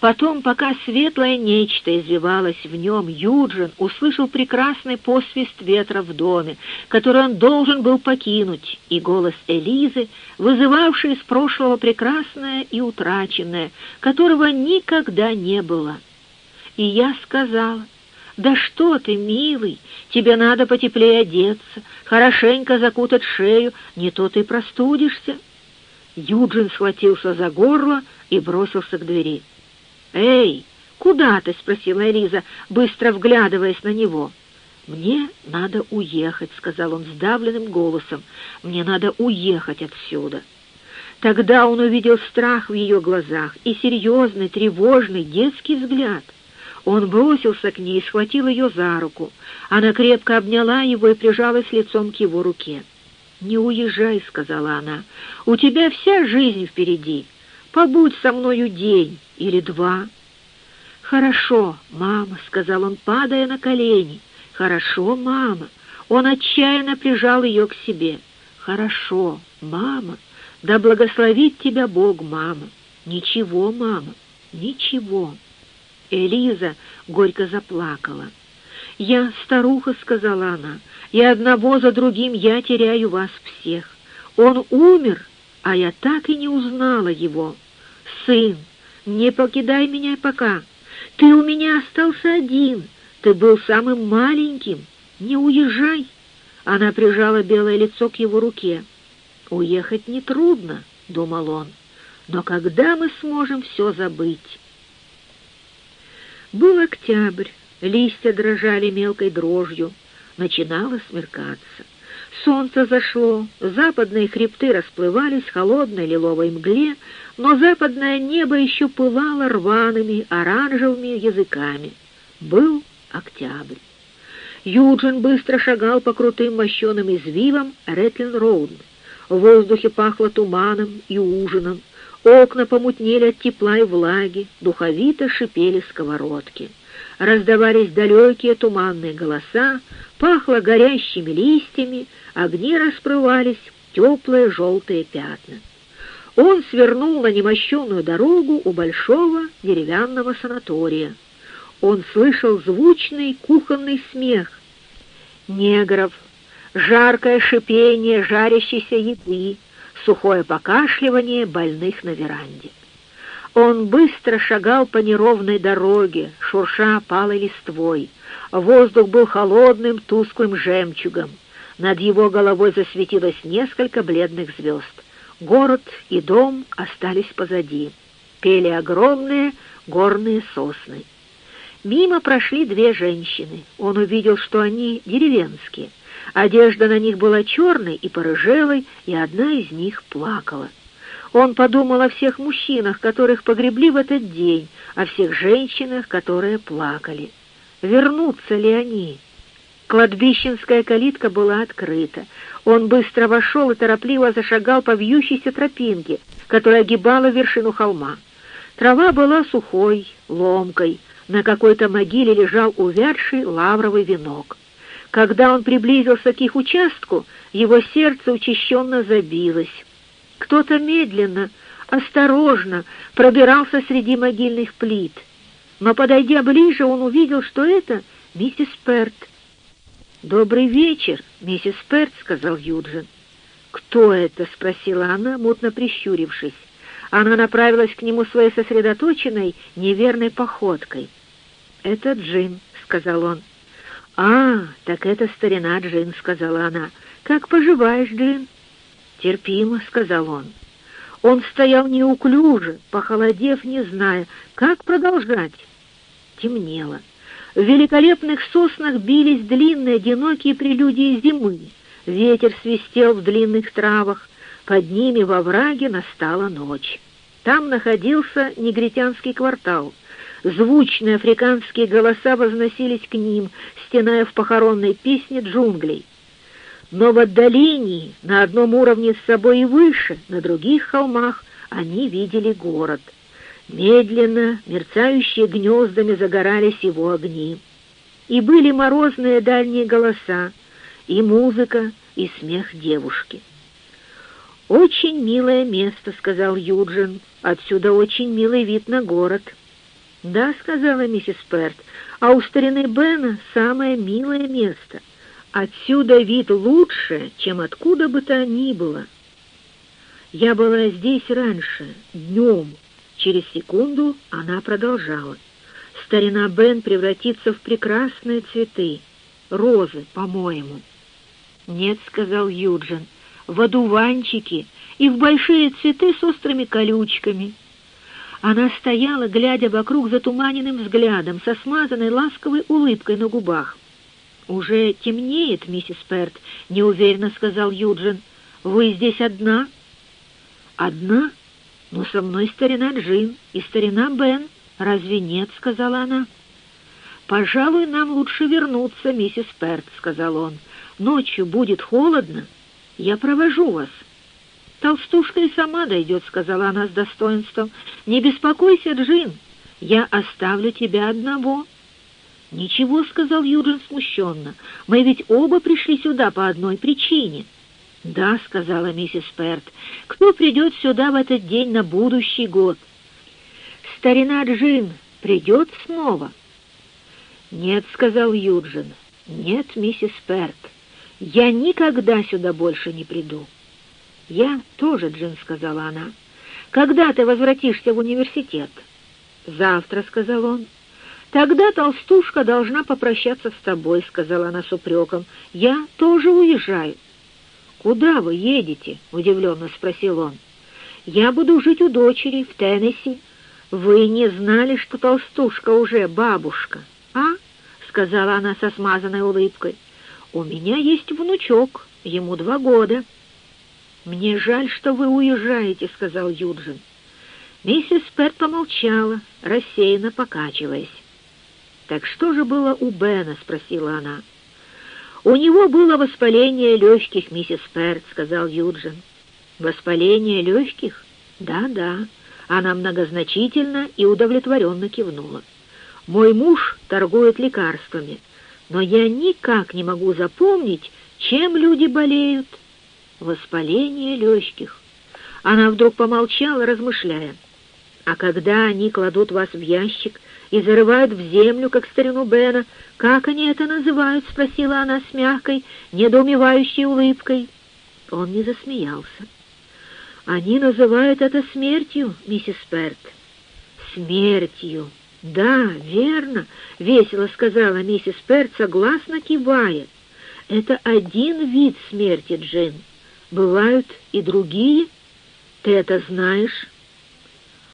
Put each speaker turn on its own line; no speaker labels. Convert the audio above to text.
Потом, пока светлое нечто извивалось в нем, Юджин услышал прекрасный посвист ветра в доме, который он должен был покинуть, и голос Элизы, вызывавший из прошлого прекрасное и утраченное, которого никогда не было. И я сказала, «Да что ты, милый, тебе надо потеплее одеться, хорошенько закутать шею, не то ты простудишься». Юджин схватился за горло и бросился к двери. «Эй, куда ты?» — спросила Элиза, быстро вглядываясь на него. «Мне надо уехать», — сказал он сдавленным голосом. «Мне надо уехать отсюда». Тогда он увидел страх в ее глазах и серьезный, тревожный детский взгляд. Он бросился к ней и схватил ее за руку. Она крепко обняла его и прижалась лицом к его руке. «Не уезжай», — сказала она, — «у тебя вся жизнь впереди. Побудь со мною день или два». «Хорошо, мама», — сказал он, падая на колени. «Хорошо, мама». Он отчаянно прижал ее к себе. «Хорошо, мама. Да благословит тебя Бог, мама. Ничего, мама, ничего». Элиза горько заплакала. «Я старуха», — сказала она, — «и одного за другим я теряю вас всех. Он умер, а я так и не узнала его» сын, не покидай меня пока. Ты у меня остался один, ты был самым маленьким, не уезжай. Она прижала белое лицо к его руке. «Уехать нетрудно», — думал он, — «но когда мы сможем все забыть?» Был октябрь, листья дрожали мелкой дрожью, начинало смеркаться. Солнце зашло, западные хребты расплывались в холодной лиловой мгле, но западное небо еще пылало рваными оранжевыми языками. Был октябрь. Юджин быстро шагал по крутым мощеным извивам Ретлин-Роуд. В воздухе пахло туманом и ужином. Окна помутнели от тепла и влаги, духовито шипели сковородки. Раздавались далекие туманные голоса, пахло горящими листьями, огни расплывались, теплые желтые пятна он свернул на немощенную дорогу у большого деревянного санатория. Он слышал звучный кухонный смех негров, жаркое шипение жарящейся еды, сухое покашливание больных на веранде. Он быстро шагал по неровной дороге, шурша палой листвой. Воздух был холодным, тусклым жемчугом. Над его головой засветилось несколько бледных звезд. Город и дом остались позади. Пели огромные горные сосны. Мимо прошли две женщины. Он увидел, что они деревенские. Одежда на них была черной и порыжелой, и одна из них плакала. Он подумал о всех мужчинах, которых погребли в этот день, о всех женщинах, которые плакали. Вернутся ли они? Кладбищенская калитка была открыта. Он быстро вошел и торопливо зашагал по вьющейся тропинке, которая огибала вершину холма. Трава была сухой, ломкой, на какой-то могиле лежал увядший лавровый венок. Когда он приблизился к их участку, его сердце учащенно забилось. Кто-то медленно, осторожно пробирался среди могильных плит. Но, подойдя ближе, он увидел, что это миссис Перт — «Добрый вечер, миссис Перт», — сказал Юджин. «Кто это?» — спросила она, мутно прищурившись. Она направилась к нему своей сосредоточенной, неверной походкой. «Это Джин», — сказал он. «А, так это старина Джин», — сказала она. «Как поживаешь, Джин?» «Терпимо», — сказал он. Он стоял неуклюже, похолодев, не зная, как продолжать. Темнело. В великолепных соснах бились длинные одинокие прелюдии зимы. Ветер свистел в длинных травах. Под ними во враге настала ночь. Там находился негритянский квартал. Звучные африканские голоса возносились к ним, стеная в похоронной песне джунглей. Но в отдалении, на одном уровне с собой и выше, на других холмах, они видели город — Медленно, мерцающие гнездами, загорались его огни. И были морозные дальние голоса, и музыка, и смех девушки. «Очень милое место», — сказал Юджин. «Отсюда очень милый вид на город». «Да», — сказала миссис Перт, — «а у старины Бена самое милое место. Отсюда вид лучше, чем откуда бы то ни было». «Я была здесь раньше, днем». Через секунду она продолжала. «Старина Бен превратится в прекрасные цветы. Розы, по-моему». «Нет», — сказал Юджин, — «в одуванчики и в большие цветы с острыми колючками». Она стояла, глядя вокруг затуманенным взглядом, со смазанной ласковой улыбкой на губах. «Уже темнеет, миссис Перт», — неуверенно сказал Юджин. «Вы здесь одна?» «Одна? Но со мной старина Джин и старина Бен. Разве нет?» — сказала она. «Пожалуй, нам лучше вернуться, миссис Перт», — сказал он. «Ночью будет холодно. Я провожу вас». «Толстушка и сама дойдет», — сказала она с достоинством. «Не беспокойся, Джин, я оставлю тебя одного». «Ничего», — сказал Юджин смущенно, — «мы ведь оба пришли сюда по одной причине». «Да», — сказала миссис Перт, — «кто придет сюда в этот день на будущий год?» «Старина Джин придет снова?» «Нет», — сказал Юджин, — «нет, миссис Перт, я никогда сюда больше не приду». «Я тоже, Джин», — сказала она. «Когда ты возвратишься в университет?» «Завтра», — сказал он. «Тогда толстушка должна попрощаться с тобой», — сказала она с упреком. «Я тоже уезжаю». «Куда вы едете?» — удивленно спросил он. «Я буду жить у дочери в Теннесси. Вы не знали, что толстушка уже бабушка, а?» — сказала она со смазанной улыбкой. «У меня есть внучок, ему два года». «Мне жаль, что вы уезжаете», — сказал Юджин. Миссис Пэт помолчала, рассеянно покачиваясь. «Так что же было у Бена?» — спросила она. «У него было воспаление легких, миссис Пэрт», — сказал Юджин. «Воспаление легких? Да-да». Она многозначительно и удовлетворенно кивнула. «Мой муж торгует лекарствами, но я никак не могу запомнить, чем люди болеют» воспаление легких. Она вдруг помолчала, размышляя. А когда они кладут вас в ящик и зарывают в землю, как старину Бена, как они это называют? — спросила она с мягкой, недоумевающей улыбкой. Он не засмеялся. Они называют это смертью, миссис Перт. Смертью. Да, верно, — весело сказала миссис Перт, согласно кивая. Это один вид смерти, Джин. Бывают и другие. Ты это знаешь?»